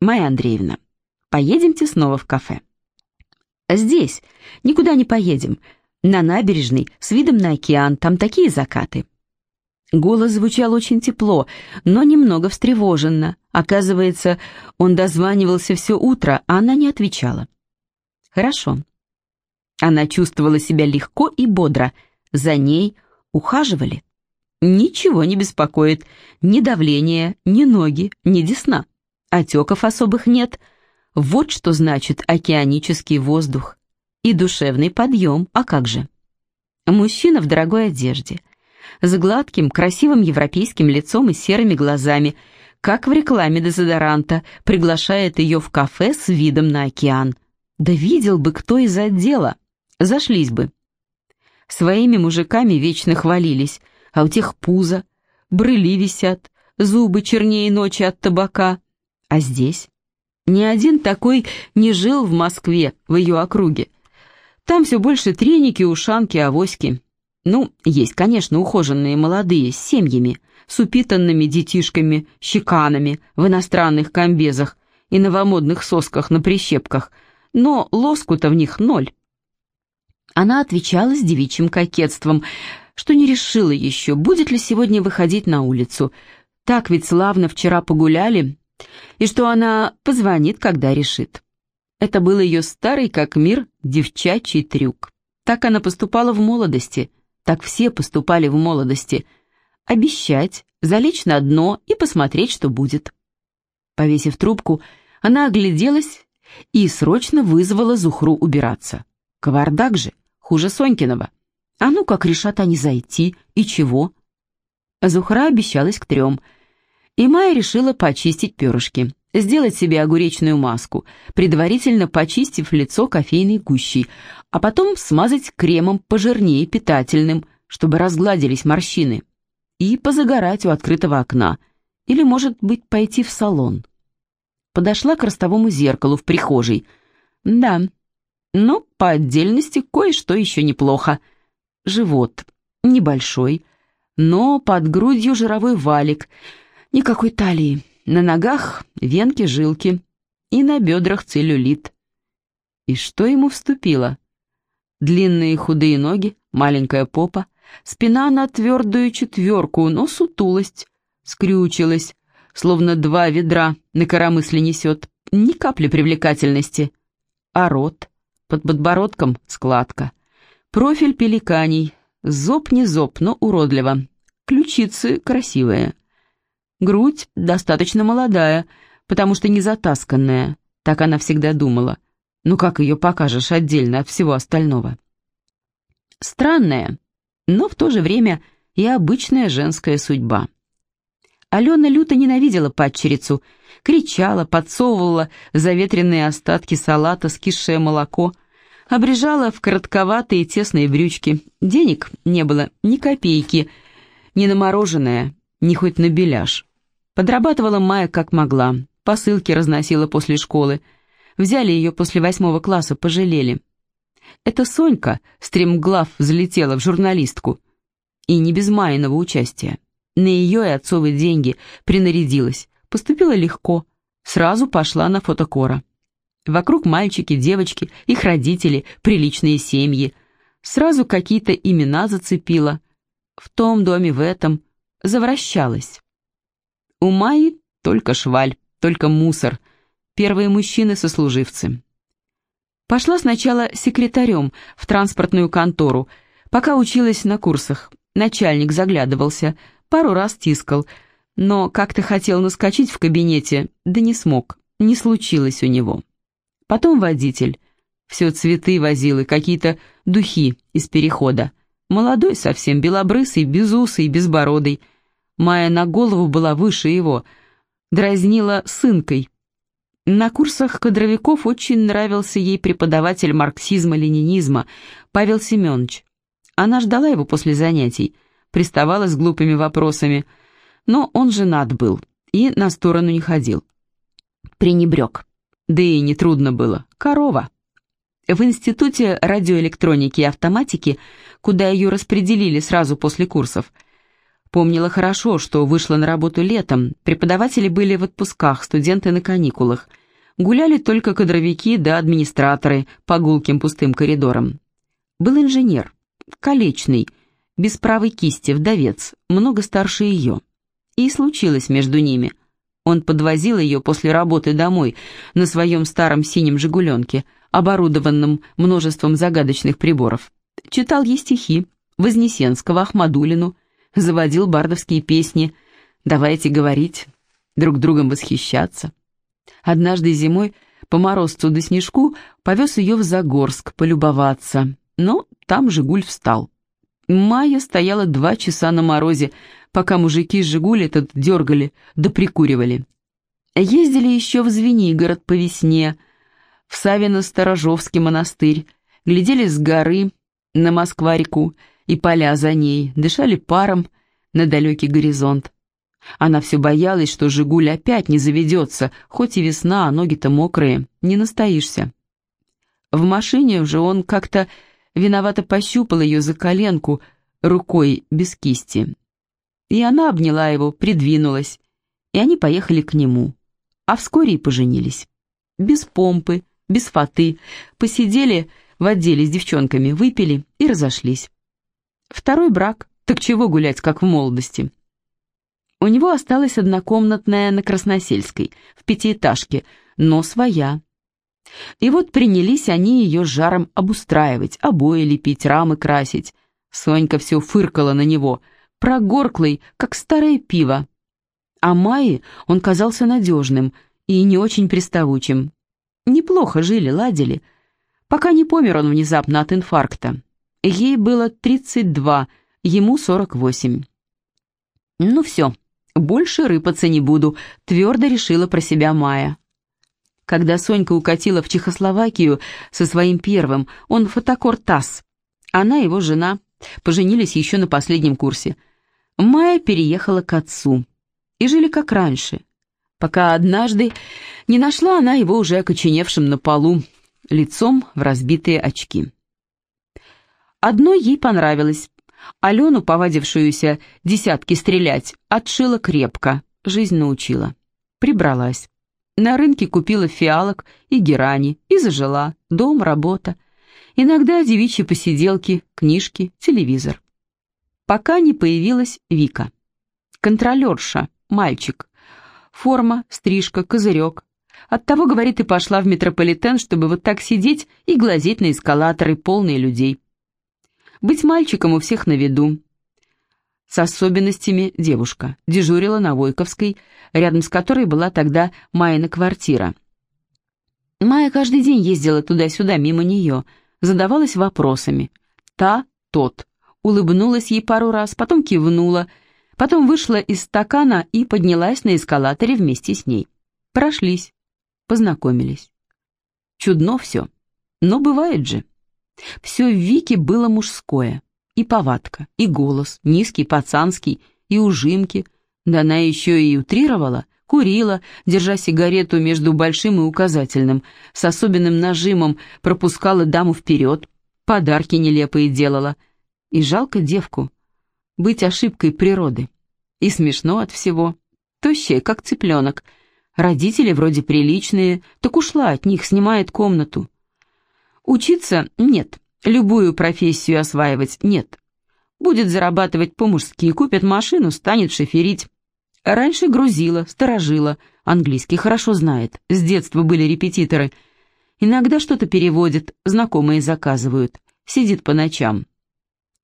«Майя Андреевна, поедемте снова в кафе». «Здесь. Никуда не поедем. На набережной, с видом на океан, там такие закаты». Голос звучал очень тепло, но немного встревоженно. Оказывается, он дозванивался все утро, а она не отвечала. «Хорошо». Она чувствовала себя легко и бодро. За ней ухаживали. Ничего не беспокоит. Ни давления, ни ноги, ни десна. Отеков особых нет. Вот что значит океанический воздух. И душевный подъем, а как же? Мужчина в дорогой одежде. С гладким, красивым европейским лицом и серыми глазами, как в рекламе дезодоранта, приглашает ее в кафе с видом на океан. Да видел бы кто из отдела. Зашлись бы. Своими мужиками вечно хвалились, а у тех пузо, брыли висят, зубы чернее ночи от табака. А здесь? Ни один такой не жил в Москве, в ее округе. Там все больше треники, ушанки, авоськи. Ну, есть, конечно, ухоженные молодые, с семьями, с упитанными детишками, щеканами, в иностранных комбезах и новомодных сосках на прищепках, но лоску-то в них ноль. Она отвечала с девичьим кокетством, что не решила еще, будет ли сегодня выходить на улицу. Так ведь славно вчера погуляли, и что она позвонит, когда решит. Это был ее старый как мир девчачий трюк. Так она поступала в молодости, так все поступали в молодости. Обещать, залечь на дно и посмотреть, что будет. Повесив трубку, она огляделась и срочно вызвала Зухру убираться. Кавардак же, хуже Сонькиного. А ну как решат они зайти, и чего? Зухра обещалась к трем. И Майя решила почистить перышки, сделать себе огуречную маску, предварительно почистив лицо кофейной гущей, а потом смазать кремом пожирнее питательным, чтобы разгладились морщины, и позагорать у открытого окна, или, может быть, пойти в салон. Подошла к ростовому зеркалу в прихожей. Да, но по отдельности кое-что еще неплохо — живот, небольшой, но под грудью жировой валик, никакой талии, на ногах венки, жилки и на бедрах целлюлит. И что ему вступило? Длинные худые ноги, маленькая попа, спина на твердую четверку, но сутулость, скрючилась, словно два ведра на коромысле несет, ни капли привлекательности. А рот, под подбородком складка, Профиль пеликаний. Зоб не зоб, но уродливо. Ключицы красивые. Грудь достаточно молодая, потому что не затасканная. Так она всегда думала. Ну как ее покажешь отдельно от всего остального? Странная, но в то же время и обычная женская судьба. Алена люто ненавидела падчерицу, кричала, подсовывала заветренные остатки салата, скисшее молоко, обрежала в коротковатые тесные брючки. Денег не было ни копейки, ни на мороженое, ни хоть на беляш. Подрабатывала Майя как могла, посылки разносила после школы. Взяли ее после восьмого класса, пожалели. Это Сонька, стремглав, взлетела в журналистку. И не без Майиного участия. На ее и отцовые деньги принарядилась, поступила легко, сразу пошла на фотокора. Вокруг мальчики, девочки, их родители, приличные семьи. Сразу какие-то имена зацепила. В том доме, в этом. Завращалась. У Майи только шваль, только мусор. Первые мужчины-сослуживцы. Пошла сначала секретарем в транспортную контору, пока училась на курсах. Начальник заглядывался, пару раз тискал, но как-то хотел наскочить в кабинете, да не смог, не случилось у него. Потом водитель. Все цветы возил и какие-то духи из перехода. Молодой совсем, белобрысый, безусый, безбородый. Майя на голову была выше его. Дразнила сынкой. На курсах кадровиков очень нравился ей преподаватель марксизма-ленинизма Павел Семенович. Она ждала его после занятий, приставала с глупыми вопросами, но он женат был и на сторону не ходил. Пренебрег. Да и нетрудно было. Корова. В Институте радиоэлектроники и автоматики, куда ее распределили сразу после курсов, Помнила хорошо, что вышла на работу летом, преподаватели были в отпусках, студенты на каникулах. Гуляли только кадровики да администраторы по гулким пустым коридорам. Был инженер, колечный, без правой кисти, вдовец, много старше ее. И случилось между ними. Он подвозил ее после работы домой на своем старом синем «Жигуленке», оборудованном множеством загадочных приборов. Читал ей стихи, Вознесенского, Ахмадулину, заводил бардовские песни «Давайте говорить», друг другом восхищаться. Однажды зимой по морозцу до снежку повез ее в Загорск полюбоваться, но там «Жигуль» встал. Майя стояла два часа на морозе, пока мужики «Жигуль» этот дергали да прикуривали. Ездили еще в Звенигород по весне, в Савино-Сторожовский монастырь, глядели с горы на Москва-реку, и поля за ней, дышали паром на далекий горизонт. Она все боялась, что «Жигуль» опять не заведется, хоть и весна, а ноги-то мокрые, не настоишься. В машине уже он как-то виновато пощупал ее за коленку рукой без кисти. И она обняла его, придвинулась, и они поехали к нему. А вскоре и поженились. Без помпы, без фаты, посидели в отделе с девчонками, выпили и разошлись. Второй брак, так чего гулять, как в молодости? У него осталась однокомнатная на Красносельской, в пятиэтажке, но своя. И вот принялись они ее жаром обустраивать, обои лепить, рамы красить. Сонька все фыркала на него, прогорклый, как старое пиво. А Майе он казался надежным и не очень приставучим. Неплохо жили, ладили, пока не помер он внезапно от инфаркта. Ей было 32, ему 48. «Ну все, больше рыпаться не буду», — твердо решила про себя Майя. Когда Сонька укатила в Чехословакию со своим первым, он фотокор ТАСС. Она, его жена, поженились еще на последнем курсе. Майя переехала к отцу. И жили как раньше, пока однажды не нашла она его уже окоченевшим на полу, лицом в разбитые очки. Одной ей понравилось. Алену, повадившуюся десятки стрелять, отшила крепко, жизнь научила. Прибралась. На рынке купила фиалок и герани и зажила. Дом, работа. Иногда девичьи посиделки, книжки, телевизор. Пока не появилась Вика. Контролерша, мальчик. Форма, стрижка, козырек. Оттого, говорит, и пошла в метрополитен, чтобы вот так сидеть и глазеть на эскалаторы, полные людей. Быть мальчиком у всех на виду. С особенностями девушка. Дежурила на Войковской, рядом с которой была тогда Майна квартира. Майя каждый день ездила туда-сюда мимо нее, задавалась вопросами. Та, тот. Улыбнулась ей пару раз, потом кивнула, потом вышла из стакана и поднялась на эскалаторе вместе с ней. Прошлись, познакомились. Чудно все, но бывает же. Все в Вике было мужское. И повадка, и голос, низкий, пацанский, и ужимки. Да она еще и утрировала, курила, держа сигарету между большим и указательным, с особенным нажимом пропускала даму вперед, подарки нелепые делала. И жалко девку, быть ошибкой природы. И смешно от всего. Тощая, как цыпленок. Родители вроде приличные, так ушла от них, снимает комнату. Учиться – нет. Любую профессию осваивать – нет. Будет зарабатывать по-мужски, купит машину, станет шоферить. Раньше грузила, сторожила, английский хорошо знает, с детства были репетиторы. Иногда что-то переводит, знакомые заказывают, сидит по ночам.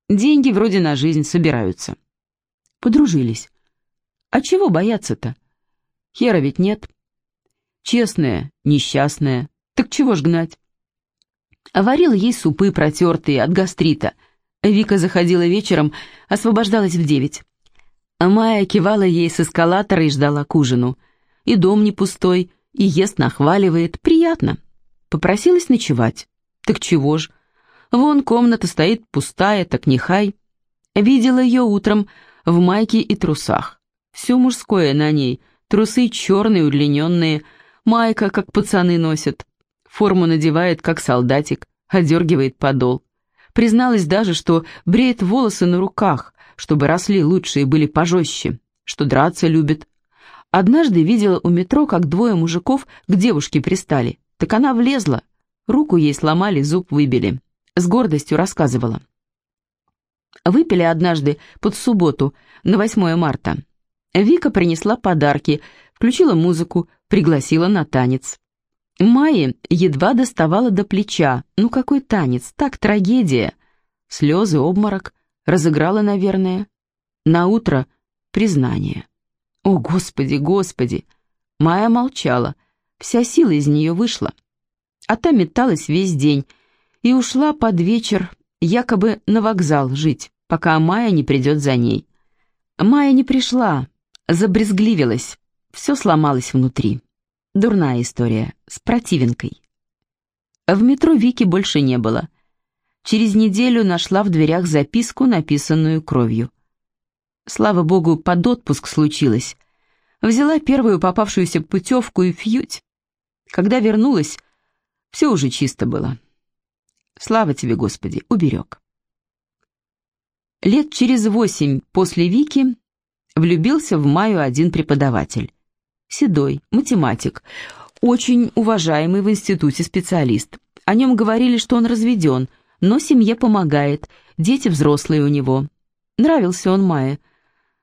Деньги вроде на жизнь собираются. Подружились. А чего бояться-то? Хера ведь нет. Честная, несчастная, так чего ж гнать? Варил ей супы протертые от гастрита. Вика заходила вечером, освобождалась в девять. Майя кивала ей с эскалатора и ждала к ужину. И дом не пустой, и ест нахваливает, приятно. Попросилась ночевать. Так чего ж? Вон комната стоит пустая, так нехай. Видела ее утром в майке и трусах. Все мужское на ней, трусы черные, удлиненные, майка, как пацаны носят. Форму надевает, как солдатик, одергивает подол. Призналась даже, что бреет волосы на руках, чтобы росли лучше и были пожестче, что драться любит. Однажды видела у метро, как двое мужиков к девушке пристали. Так она влезла. Руку ей сломали, зуб выбили. С гордостью рассказывала. Выпили однажды под субботу, на 8 марта. Вика принесла подарки, включила музыку, пригласила на танец. Майе едва доставала до плеча. Ну какой танец, так трагедия. Слезы, обморок. Разыграла, наверное. На утро признание. О, Господи, Господи! Майя молчала. Вся сила из нее вышла. А та металась весь день и ушла под вечер якобы на вокзал жить, пока Майя не придет за ней. Майя не пришла, забрезгливилась, все сломалось внутри. Дурная история, с противенкой. В метро Вики больше не было. Через неделю нашла в дверях записку, написанную кровью. Слава богу, под отпуск случилось. Взяла первую попавшуюся путевку и фьють. Когда вернулась, все уже чисто было. Слава тебе, Господи, уберег. Лет через восемь после Вики влюбился в Маю один преподаватель седой, математик, очень уважаемый в институте специалист. О нем говорили, что он разведен, но семье помогает, дети взрослые у него. Нравился он Майе,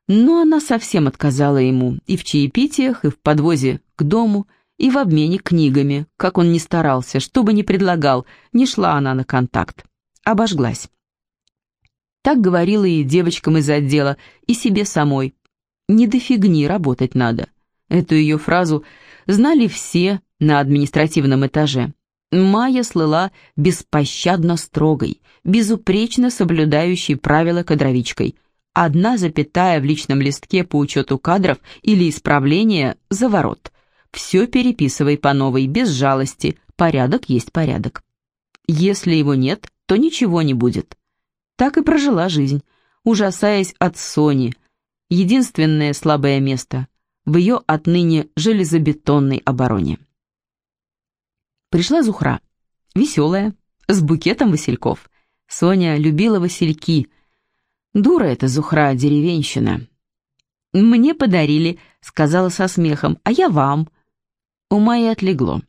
но она совсем отказала ему и в чаепитиях, и в подвозе к дому, и в обмене книгами, как он ни старался, что бы ни предлагал, не шла она на контакт. Обожглась. Так говорила и девочкам из отдела, и себе самой. Не до фигни работать надо. Эту ее фразу знали все на административном этаже. Майя слыла беспощадно строгой, безупречно соблюдающей правила кадровичкой. Одна запятая в личном листке по учету кадров или исправления – за ворот. Все переписывай по новой, без жалости, порядок есть порядок. Если его нет, то ничего не будет. Так и прожила жизнь, ужасаясь от Сони. Единственное слабое место в ее отныне железобетонной обороне. Пришла Зухра, веселая, с букетом васильков. Соня любила васильки. Дура эта Зухра, деревенщина. «Мне подарили», — сказала со смехом, — «а я вам». У Майи отлегло.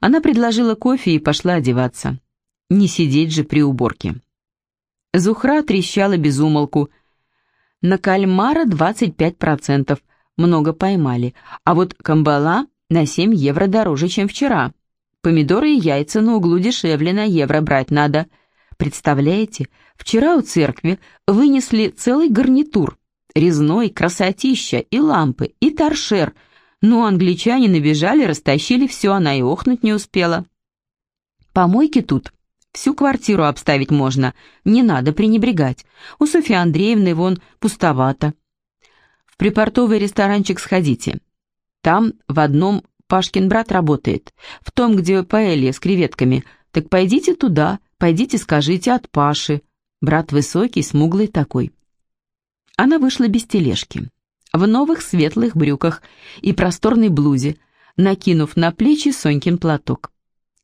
Она предложила кофе и пошла одеваться. Не сидеть же при уборке. Зухра трещала без умолку. На кальмара 25%, много поймали, а вот камбала на 7 евро дороже, чем вчера. Помидоры и яйца на углу дешевле на евро брать надо. Представляете, вчера у церкви вынесли целый гарнитур. Резной, красотища, и лампы, и торшер. Но англичане набежали, растащили все, она и охнуть не успела. Помойки тут. Всю квартиру обставить можно, не надо пренебрегать. У Софьи Андреевны вон пустовато. В припортовый ресторанчик сходите. Там в одном Пашкин брат работает, в том, где паэлья с креветками. Так пойдите туда, пойдите скажите от Паши. Брат высокий, смуглый такой. Она вышла без тележки, в новых светлых брюках и просторной блузе, накинув на плечи Сонькин платок.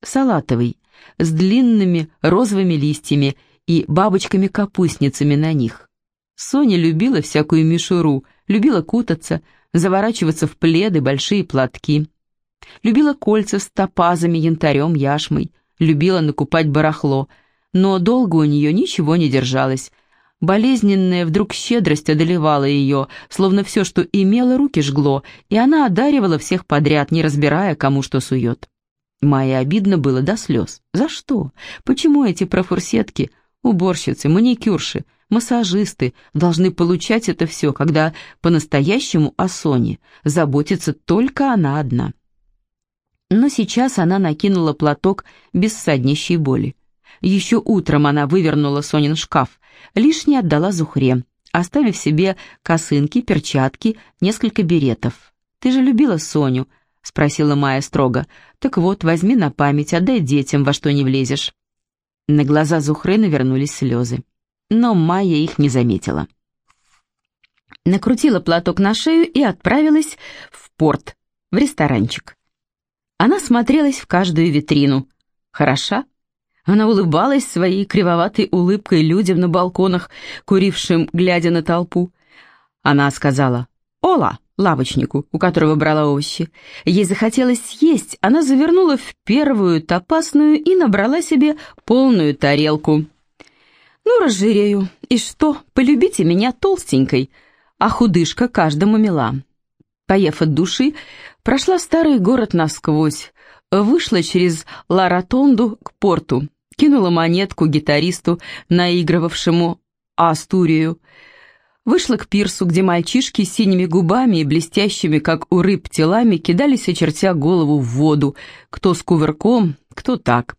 Салатовый, с длинными розовыми листьями и бабочками-капустницами на них. Соня любила всякую мишуру, любила кутаться, заворачиваться в пледы, большие платки. Любила кольца с топазами, янтарем, яшмой, любила накупать барахло, но долго у нее ничего не держалось. Болезненная вдруг щедрость одолевала ее, словно все, что имела, руки жгло, и она одаривала всех подряд, не разбирая, кому что сует. Майе обидно было до слез. За что? Почему эти профурсетки, уборщицы, маникюрши, массажисты должны получать это все, когда по-настоящему о Соне заботится только она одна. Но сейчас она накинула платок без саднищей боли. Еще утром она вывернула Сонин шкаф, лишнее отдала Зухре, оставив себе косынки, перчатки, несколько беретов. «Ты же любила Соню?» — спросила Майя строго. «Так вот, возьми на память, отдай детям, во что не влезешь». На глаза Зухры навернулись слезы но Майя их не заметила. Накрутила платок на шею и отправилась в порт, в ресторанчик. Она смотрелась в каждую витрину. Хороша? Она улыбалась своей кривоватой улыбкой людям на балконах, курившим, глядя на толпу. Она сказала «Ола!» лавочнику, у которого брала овощи. Ей захотелось съесть, она завернула в первую топасную и набрала себе полную тарелку. «Ну, разжирею. И что, полюбите меня толстенькой, а худышка каждому мила». Поев от души, прошла старый город насквозь, вышла через Ларатонду к порту, кинула монетку гитаристу, наигрывавшему Астурию, вышла к пирсу, где мальчишки с синими губами и блестящими, как у рыб, телами кидались, очертя голову в воду, кто с кувырком, кто так.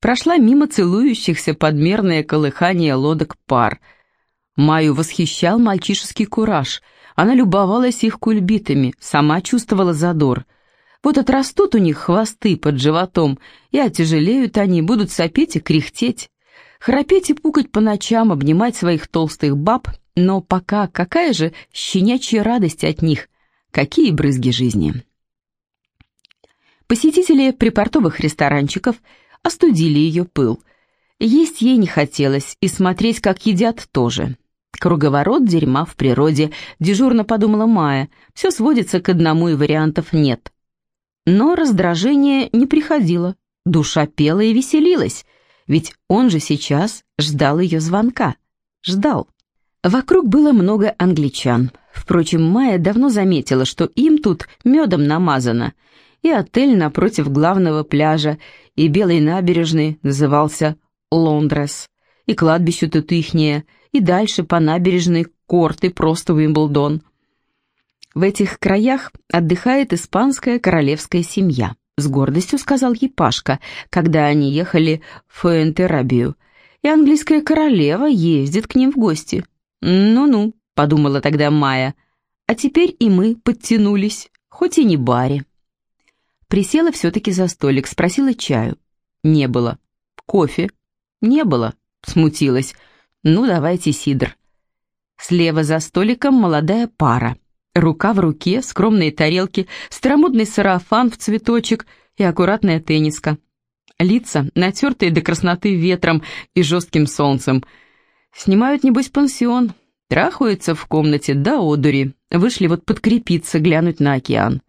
Прошла мимо целующихся подмерное колыхание лодок пар. Маю восхищал мальчишеский кураж. Она любовалась их кульбитами, сама чувствовала задор. Вот отрастут у них хвосты под животом, и отяжелеют они, будут сопеть и кряхтеть. Храпеть и пукать по ночам, обнимать своих толстых баб — но пока какая же щенячья радость от них, какие брызги жизни. Посетители припортовых ресторанчиков остудили ее пыл. Есть ей не хотелось, и смотреть, как едят, тоже. Круговорот дерьма в природе, дежурно подумала Майя, все сводится к одному и вариантов нет. Но раздражение не приходило, душа пела и веселилась, ведь он же сейчас ждал ее звонка. Ждал. Вокруг было много англичан. Впрочем, Майя давно заметила, что им тут медом намазано. И отель напротив главного пляжа, и белой набережной назывался Лондрес, и кладбище тут ихнее, и дальше по набережной Корт и просто Уимблдон. В этих краях отдыхает испанская королевская семья. С гордостью сказал ей Пашка, когда они ехали в Фуэнтерабию. И английская королева ездит к ним в гости. «Ну-ну», — подумала тогда Майя, — «а теперь и мы подтянулись, хоть и не баре». Присела все-таки за столик, спросила чаю. Не было. Кофе? Не было. Смутилась. Ну, давайте сидр. Слева за столиком молодая пара. Рука в руке, скромные тарелки, старомодный сарафан в цветочек и аккуратная тенниска. Лица, натертые до красноты ветром и жестким солнцем — Снимают, небось, пансион, трахаются в комнате до одури, вышли вот подкрепиться, глянуть на океан.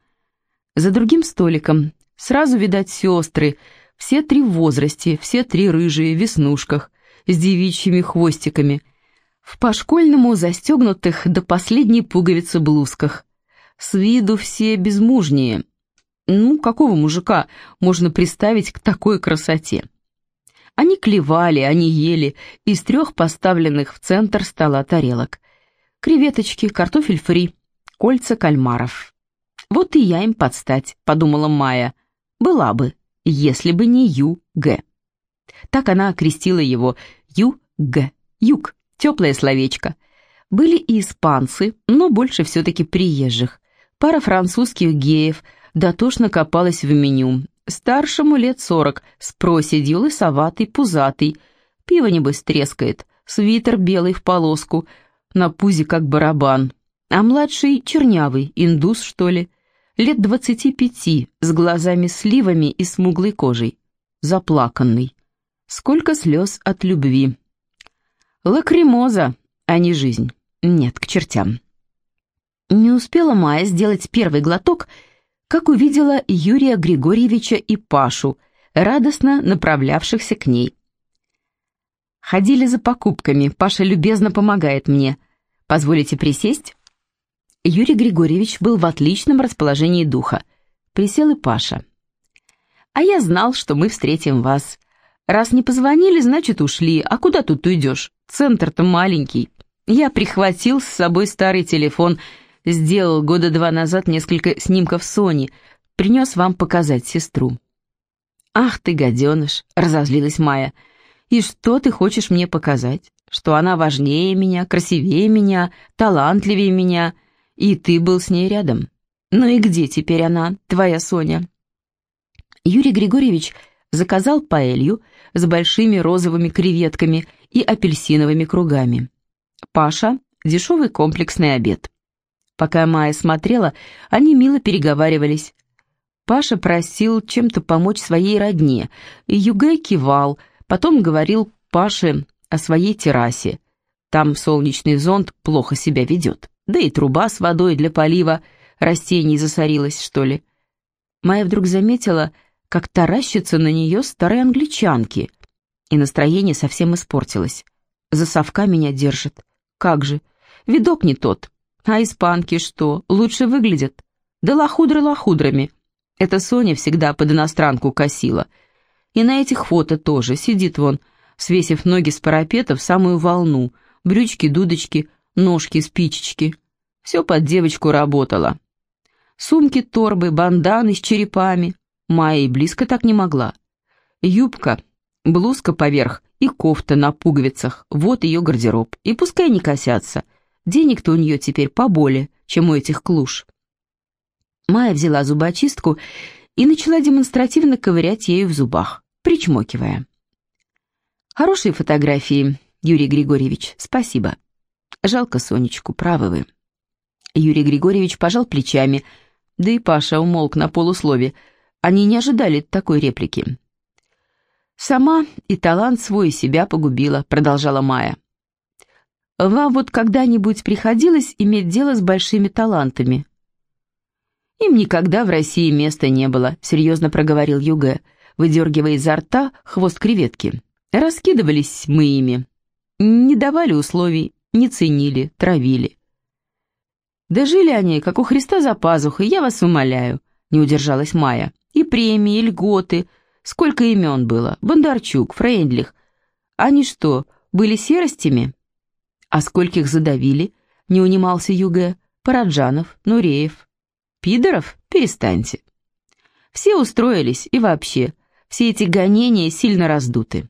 За другим столиком сразу видать сестры, все три в возрасте, все три рыжие, в веснушках, с девичьими хвостиками, в по-школьному застегнутых до последней пуговицы блузках. С виду все безмужние. Ну, какого мужика можно представить к такой красоте? Они клевали, они ели из трех поставленных в центр стола тарелок. Креветочки, картофель фри, кольца кальмаров. «Вот и я им подстать», — подумала Майя. «Была бы, если бы не Ю-Г». Так она окрестила его Ю-Г. Юг, теплое словечко. Были и испанцы, но больше все-таки приезжих. Пара французских геев дотошно копалась в меню, Старшему лет сорок, с проседью, лысоватый, пузатый. Пиво, небось, трескает, свитер белый в полоску, на пузе как барабан. А младший чернявый, индус, что ли, лет двадцати пяти, с глазами-сливами и смуглой кожей. Заплаканный. Сколько слез от любви. Лакримоза, а не жизнь. Нет, к чертям. Не успела Майя сделать первый глоток — как увидела Юрия Григорьевича и Пашу, радостно направлявшихся к ней. Ходили за покупками, Паша любезно помогает мне. Позволите присесть? Юрий Григорьевич был в отличном расположении духа. Присел и Паша. А я знал, что мы встретим вас. Раз не позвонили, значит ушли. А куда тут уйдешь? Центр-то маленький. Я прихватил с собой старый телефон — Сделал года два назад несколько снимков Сони. Принес вам показать сестру». «Ах ты, гаденыш!» — разозлилась Майя. «И что ты хочешь мне показать? Что она важнее меня, красивее меня, талантливее меня, и ты был с ней рядом? Ну и где теперь она, твоя Соня?» Юрий Григорьевич заказал паэлью с большими розовыми креветками и апельсиновыми кругами. Паша — дешевый комплексный обед. Пока Майя смотрела, они мило переговаривались. Паша просил чем-то помочь своей родне, и Югай кивал, Потом говорил Паше о своей террасе. Там солнечный зонт плохо себя ведет. Да и труба с водой для полива растений засорилась, что ли. Майя вдруг заметила, как таращится на нее старые англичанки, и настроение совсем испортилось. За совка меня держит. Как же, видок не тот. А испанки что, лучше выглядят? Да лохудры лохудрами. Это Соня всегда под иностранку косила. И на этих фото тоже сидит вон, свесив ноги с парапета в самую волну, брючки, дудочки, ножки, спичечки. Все под девочку работало. Сумки, торбы, банданы с черепами. Майя и близко так не могла. Юбка, блузка поверх и кофта на пуговицах. Вот ее гардероб. И пускай не косятся. Денег-то у нее теперь поболее, чем у этих клуш. Майя взяла зубочистку и начала демонстративно ковырять ею в зубах, причмокивая. «Хорошие фотографии, Юрий Григорьевич, спасибо. Жалко Сонечку, правы вы». Юрий Григорьевич пожал плечами, да и Паша умолк на полуслове. Они не ожидали такой реплики. «Сама и талант свой себя погубила», — продолжала Майя. «Вам вот когда-нибудь приходилось иметь дело с большими талантами?» «Им никогда в России места не было», — серьезно проговорил Юге, выдергивая изо рта хвост креветки. «Раскидывались мы ими. Не давали условий, не ценили, травили. Да жили они, как у Христа за пазухой, я вас умоляю», — не удержалась Майя. «И премии, и льготы. Сколько имен было? Бондарчук, Фрейндлих. Они что, были серостями?» «А скольких задавили?» — не унимался Юге. «Параджанов, Нуреев, Пидоров? Перестаньте. Все устроились, и вообще, все эти гонения сильно раздуты.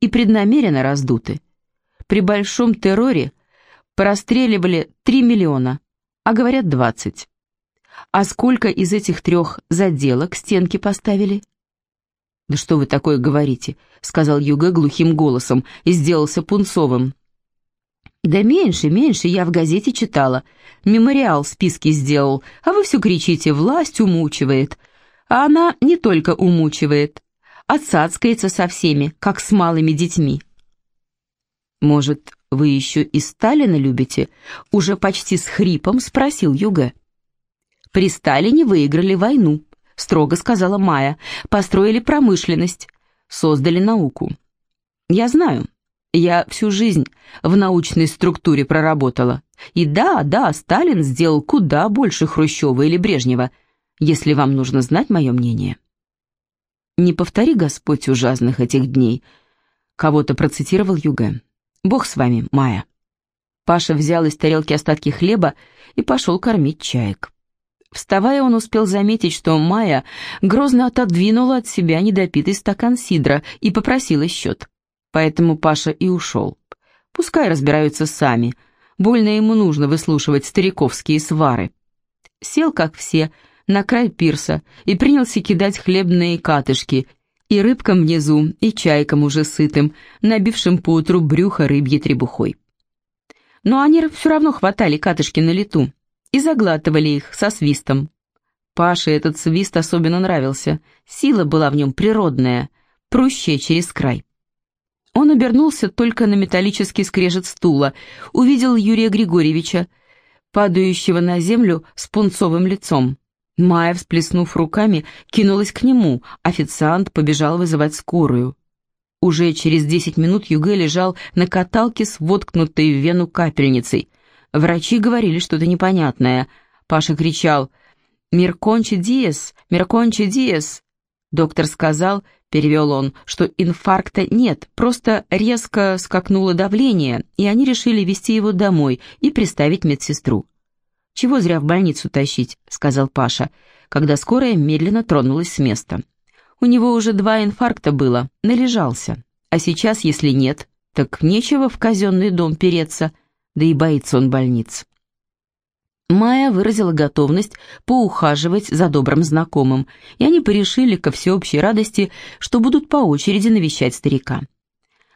И преднамеренно раздуты. При большом терроре простреливали 3 миллиона, а говорят 20. А сколько из этих трех заделок стенки поставили? «Да что вы такое говорите?» — сказал Юга глухим голосом и сделался пунцовым. «Да меньше, меньше, я в газете читала. Мемориал списки сделал, а вы все кричите, власть умучивает. А она не только умучивает, а цацкается со всеми, как с малыми детьми». «Может, вы еще и Сталина любите?» Уже почти с хрипом спросил Юга. «При Сталине выиграли войну», — строго сказала Майя. «Построили промышленность, создали науку». «Я знаю», я всю жизнь в научной структуре проработала. И да, да, Сталин сделал куда больше Хрущева или Брежнева, если вам нужно знать мое мнение. Не повтори, Господь, ужасных этих дней. Кого-то процитировал Юга. Бог с вами, Майя. Паша взял из тарелки остатки хлеба и пошел кормить чаек. Вставая, он успел заметить, что Майя грозно отодвинула от себя недопитый стакан сидра и попросила счет. Поэтому Паша и ушел. Пускай разбираются сами. Больно ему нужно выслушивать стариковские свары. Сел, как все, на край пирса и принялся кидать хлебные катышки и рыбкам внизу, и чайкам уже сытым, набившим поутру брюхо рыбьей требухой. Но они все равно хватали катышки на лету и заглатывали их со свистом. Паше этот свист особенно нравился, сила была в нем природная, прущая через край. Он обернулся только на металлический скрежет стула, увидел Юрия Григорьевича, падающего на землю с пунцовым лицом. Майя, всплеснув руками, кинулась к нему, официант побежал вызывать скорую. Уже через десять минут Юге лежал на каталке с воткнутой в вену капельницей. Врачи говорили что-то непонятное. Паша кричал «Миркончи диес! Миркончи диес!» Доктор сказал, перевел он, что инфаркта нет, просто резко скакнуло давление, и они решили везти его домой и приставить медсестру. «Чего зря в больницу тащить», — сказал Паша, когда скорая медленно тронулась с места. «У него уже два инфаркта было, належался. А сейчас, если нет, так нечего в казенный дом переться, да и боится он больниц». Майя выразила готовность поухаживать за добрым знакомым, и они порешили ко всеобщей радости, что будут по очереди навещать старика.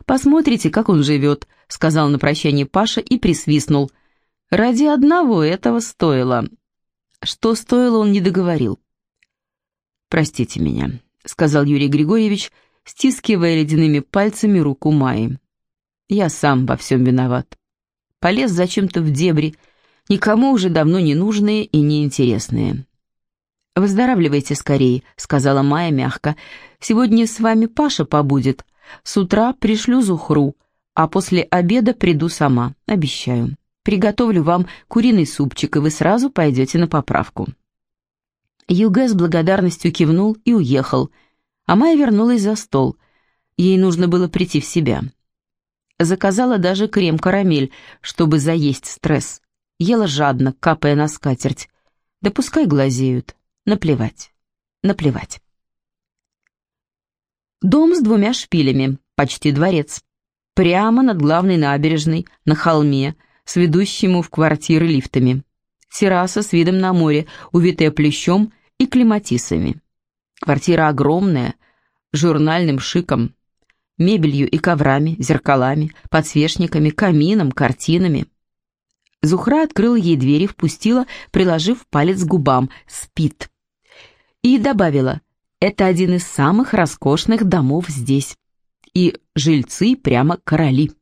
«Посмотрите, как он живет», — сказал на прощание Паша и присвистнул. «Ради одного этого стоило». Что стоило, он не договорил. «Простите меня», — сказал Юрий Григорьевич стискивая ледяными пальцами руку Майи. «Я сам во всем виноват. Полез зачем-то в дебри, никому уже давно не нужные и неинтересные». «Выздоравливайте скорее», — сказала Майя мягко. «Сегодня с вами Паша побудет. С утра пришлю Зухру, а после обеда приду сама, обещаю. Приготовлю вам куриный супчик, и вы сразу пойдете на поправку». Юге с благодарностью кивнул и уехал, а Майя вернулась за стол. Ей нужно было прийти в себя. Заказала даже крем-карамель, чтобы заесть стресс. Ела жадно, капая на скатерть. Да пускай глазеют. Наплевать. Наплевать. Дом с двумя шпилями, почти дворец. Прямо над главной набережной, на холме, с ведущему в квартиры лифтами. Терраса с видом на море, увитая плещом и клематисами. Квартира огромная, журнальным шиком, мебелью и коврами, зеркалами, подсвечниками, камином, картинами. Зухра открыла ей дверь и впустила, приложив палец к губам. «Спит». И добавила, «Это один из самых роскошных домов здесь. И жильцы прямо короли».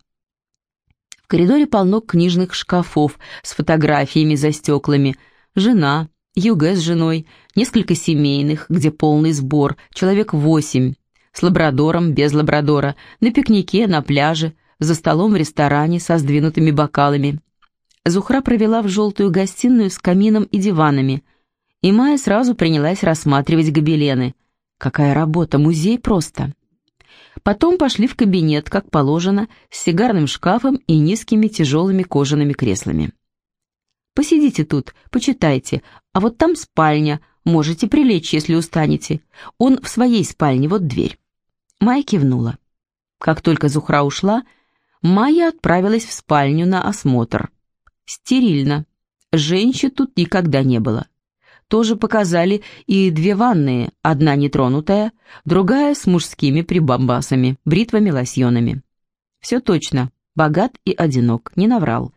Коридоре полно книжных шкафов с фотографиями за стеклами. Жена, Юге с женой, несколько семейных, где полный сбор, человек восемь, с лабрадором, без лабрадора, на пикнике, на пляже, за столом в ресторане со сдвинутыми бокалами. Зухра провела в желтую гостиную с камином и диванами, и Майя сразу принялась рассматривать гобелены. Какая работа, музей просто. Потом пошли в кабинет, как положено, с сигарным шкафом и низкими тяжелыми кожаными креслами. Посидите тут, почитайте, а вот там спальня, можете прилечь, если устанете. Он в своей спальне, вот дверь». Майя кивнула. Как только Зухра ушла, Майя отправилась в спальню на осмотр. Стерильно. Женщин тут никогда не было. Тоже показали и две ванные, одна нетронутая, другая с мужскими прибамбасами, бритвами, лосьонами. Все точно, богат и одинок, не наврал.